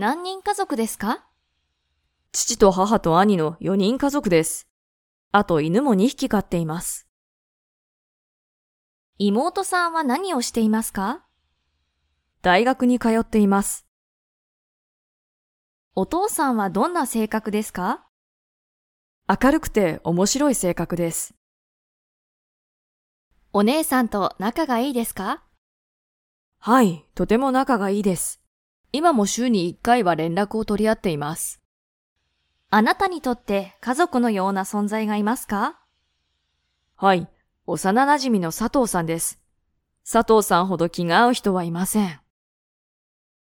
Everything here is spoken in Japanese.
何人家族ですか？父と母と兄の4人家族です。あと犬も2匹飼っています。妹さんは何をしていますか？大学に通っています。お父さんはどんな性格ですか？明るくて面白い性格です。お姉さんと仲がいいですか？はい、とても仲がいいです。今も週に1回は連絡を取り合っています。あなたにとって家族のような存在がいますか？はい、幼馴染の佐藤さんです。佐藤さんほど気が合う人はいません。